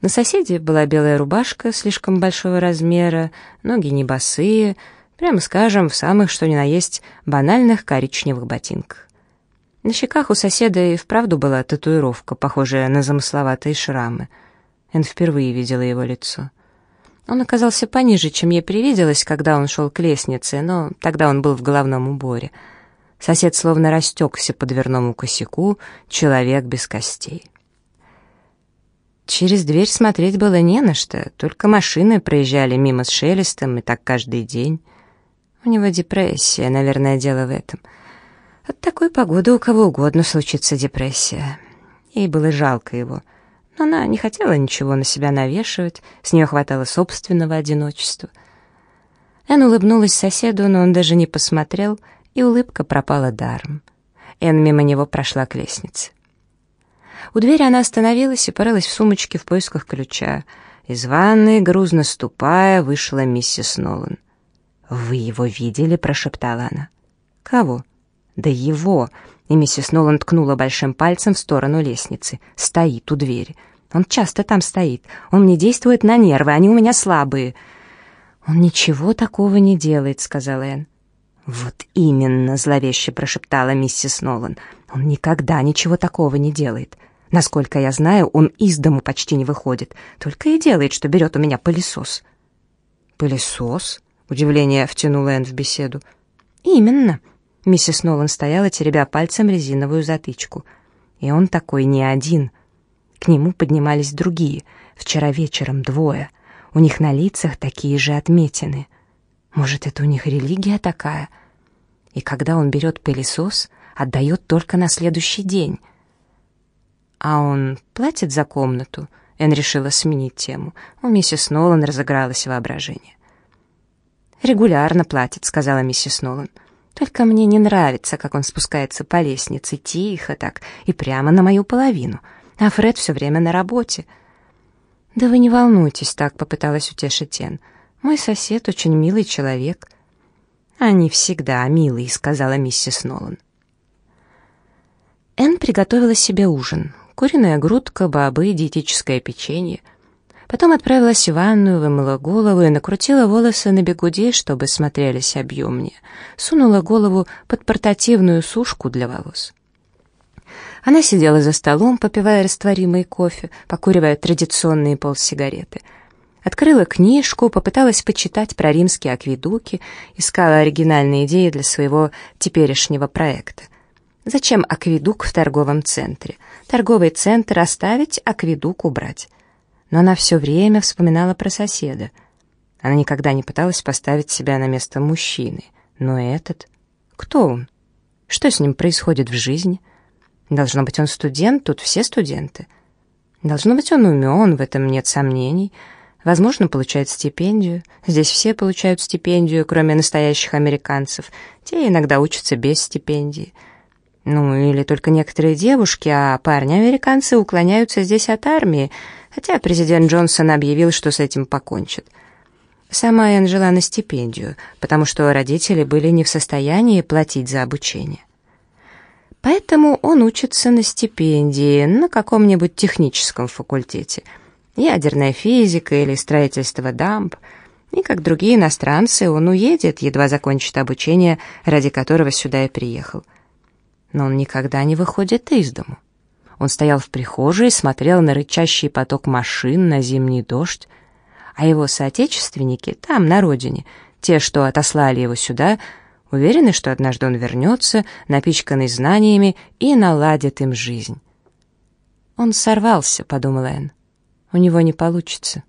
На соседе была белая рубашка слишком большого размера, ноги не босые, прямо скажем, в самых что ни на есть банальных коричневых ботинках. На щеках у соседа и вправду была татуировка, похожая на замысловатые шрамы. Эн впервые видела его лицо. Он оказался пониже, чем ей привиделось, когда он шел к лестнице, но тогда он был в головном уборе. Сосед словно растекся по дверному косяку, человек без костей. Через дверь смотреть было не на что, только машины проезжали мимо с шелестом, и так каждый день. У него депрессия, наверное, дело в этом. От такой погоды у кого угодно случится депрессия. Ей было жалко его. Но она не хотела ничего на себя навешивать, с нее хватало собственного одиночества. Эн улыбнулась соседу, но он даже не посмотрел, и улыбка пропала даром. Эн мимо него прошла к лестнице. У двери она остановилась и порылась в сумочке в поисках ключа. Из ванной, грузно ступая, вышла миссис Нолан. «Вы его видели?» — прошептала она. «Кого?» «Да его!» И миссис Нолан ткнула большим пальцем в сторону лестницы. «Стоит у двери. Он часто там стоит. Он мне действует на нервы, они у меня слабые». «Он ничего такого не делает», — сказала Энн. «Вот именно», — зловеще прошептала миссис Нолан. «Он никогда ничего такого не делает. Насколько я знаю, он из дому почти не выходит, только и делает, что берет у меня пылесос». «Пылесос?» — удивление втянула Энн в беседу. «Именно». Миссис Нолан стояла, теребя пальцем резиновую затычку. «И он такой не один». К нему поднимались другие, вчера вечером двое. У них на лицах такие же отметины. Может, это у них религия такая? И когда он берет пылесос, отдает только на следующий день — «А он платит за комнату?» Эн решила сменить тему. У миссис Нолан разыгралось воображение. «Регулярно платит», — сказала миссис Нолан. «Только мне не нравится, как он спускается по лестнице, тихо так, и прямо на мою половину. А Фред все время на работе». «Да вы не волнуйтесь так», — попыталась утешить Эн. «Мой сосед очень милый человек». «Они всегда милые», — сказала миссис Нолан. Эн приготовила себе ужин куриная грудка, бобы, диетическое печенье. Потом отправилась в ванную, вымыла голову и накрутила волосы на бегуди, чтобы смотрелись объемнее. Сунула голову под портативную сушку для волос. Она сидела за столом, попивая растворимый кофе, покуривая традиционные полсигареты. Открыла книжку, попыталась почитать про римские акведуки, искала оригинальные идеи для своего теперешнего проекта. Зачем акведук в торговом центре? Торговый центр оставить, акведук убрать. Но она все время вспоминала про соседа. Она никогда не пыталась поставить себя на место мужчины. Но этот... Кто он? Что с ним происходит в жизни? Должно быть, он студент, тут все студенты. Должно быть, он умен, в этом нет сомнений. Возможно, получает стипендию. Здесь все получают стипендию, кроме настоящих американцев. Те иногда учатся без стипендии. Ну, или только некоторые девушки, а парни-американцы уклоняются здесь от армии, хотя президент Джонсон объявил, что с этим покончит. Сама Энн жила на стипендию, потому что родители были не в состоянии платить за обучение. Поэтому он учится на стипендии на каком-нибудь техническом факультете. Ядерная физика или строительство дамб. И, как другие иностранцы, он уедет, едва закончит обучение, ради которого сюда и приехал но он никогда не выходит из дому. Он стоял в прихожей, смотрел на рычащий поток машин, на зимний дождь, а его соотечественники там, на родине, те, что отослали его сюда, уверены, что однажды он вернется, напичканный знаниями, и наладит им жизнь. «Он сорвался», — подумала Энн. «У него не получится.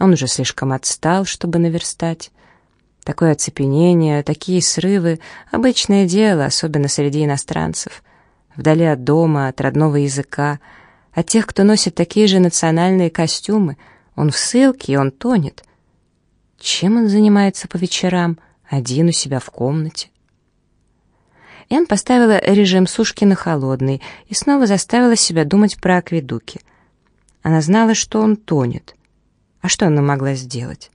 Он уже слишком отстал, чтобы наверстать. Такое оцепенение, такие срывы — обычное дело, особенно среди иностранцев. Вдали от дома, от родного языка, от тех, кто носит такие же национальные костюмы. Он в ссылке, и он тонет. Чем он занимается по вечерам? Один у себя в комнате. Энн поставила режим сушки на холодный и снова заставила себя думать про акведуки. Она знала, что он тонет. А что она могла сделать?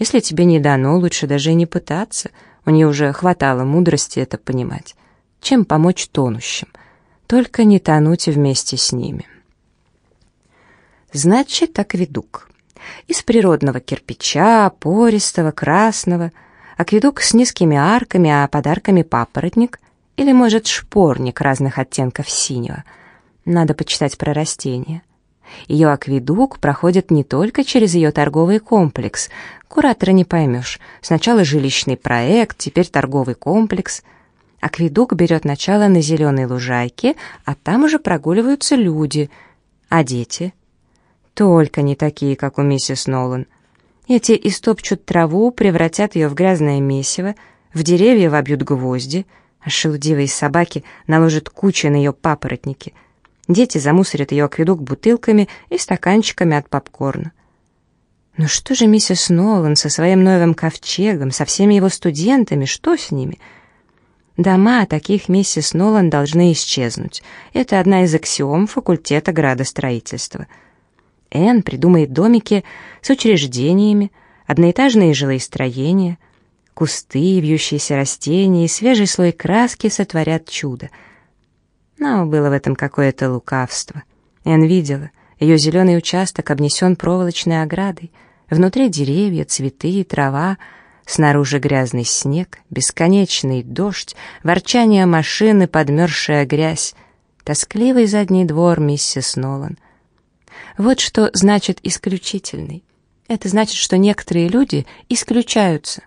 Если тебе не дано, лучше даже и не пытаться. У нее уже хватало мудрости это понимать. Чем помочь тонущим? Только не тонуть вместе с ними. Значит, акведук. Из природного кирпича, пористого, красного. Акведук с низкими арками, а подарками папоротник. Или, может, шпорник разных оттенков синего. Надо почитать про растения. Ее акведук проходит не только через ее торговый комплекс. Куратора не поймешь. Сначала жилищный проект, теперь торговый комплекс. Акведук берет начало на зеленой лужайке, а там уже прогуливаются люди. А дети? Только не такие, как у миссис Нолан. Эти истопчут траву, превратят ее в грязное месиво, в деревья вобьют гвозди, а шелудивые собаки наложат кучу на ее папоротники — Дети замусорят ее акведук бутылками и стаканчиками от попкорна. Ну что же миссис Нолан со своим новым ковчегом, со всеми его студентами, что с ними? Дома таких миссис Нолан должны исчезнуть. Это одна из аксиом факультета градостроительства. Энн придумает домики с учреждениями, одноэтажные жилые строения, кусты, вьющиеся растения и свежий слой краски сотворят чудо — но было в этом какое-то лукавство. Эн видела, ее зеленый участок обнесен проволочной оградой. Внутри деревья, цветы и трава, снаружи грязный снег, бесконечный дождь, ворчание машины, подмерзшая грязь, тоскливый задний двор миссис Нолан. Вот что значит «исключительный». Это значит, что некоторые люди исключаются.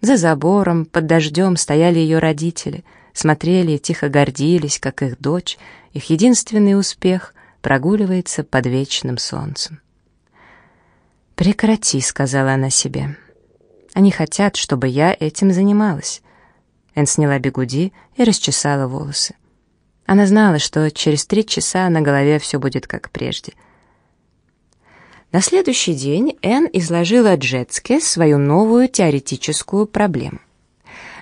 За забором, под дождем стояли ее родители — смотрели и тихо гордились, как их дочь, их единственный успех прогуливается под вечным солнцем. «Прекрати», — сказала она себе. «Они хотят, чтобы я этим занималась». Эн сняла бегуди и расчесала волосы. Она знала, что через три часа на голове все будет как прежде. На следующий день Эн изложила Джетске свою новую теоретическую проблему.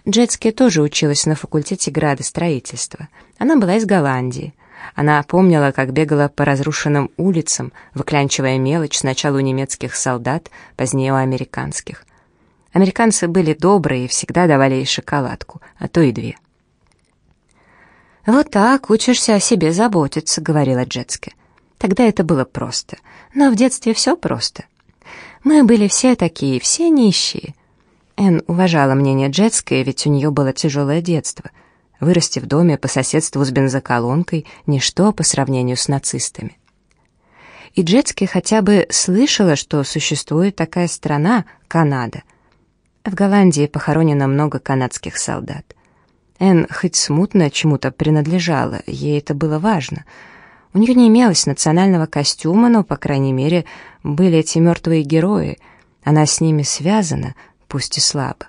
Джетски тоже училась на факультете градостроительства. Она была из Голландии. Она помнила, как бегала по разрушенным улицам, выклянчивая мелочь сначала у немецких солдат, позднее у американских. Американцы были добрые и всегда давали ей шоколадку, а то и две. «Вот так учишься о себе заботиться», — говорила Джетски. Тогда это было просто. Но в детстве все просто. Мы были все такие, все нищие. Энн уважала мнение Джетской, ведь у нее было тяжелое детство. Вырасти в доме по соседству с бензоколонкой — ничто по сравнению с нацистами. И Джетский хотя бы слышала, что существует такая страна — Канада. В Голландии похоронено много канадских солдат. Энн хоть смутно чему-то принадлежала, ей это было важно. У нее не имелось национального костюма, но, по крайней мере, были эти мертвые герои. Она с ними связана — пусть и слабо.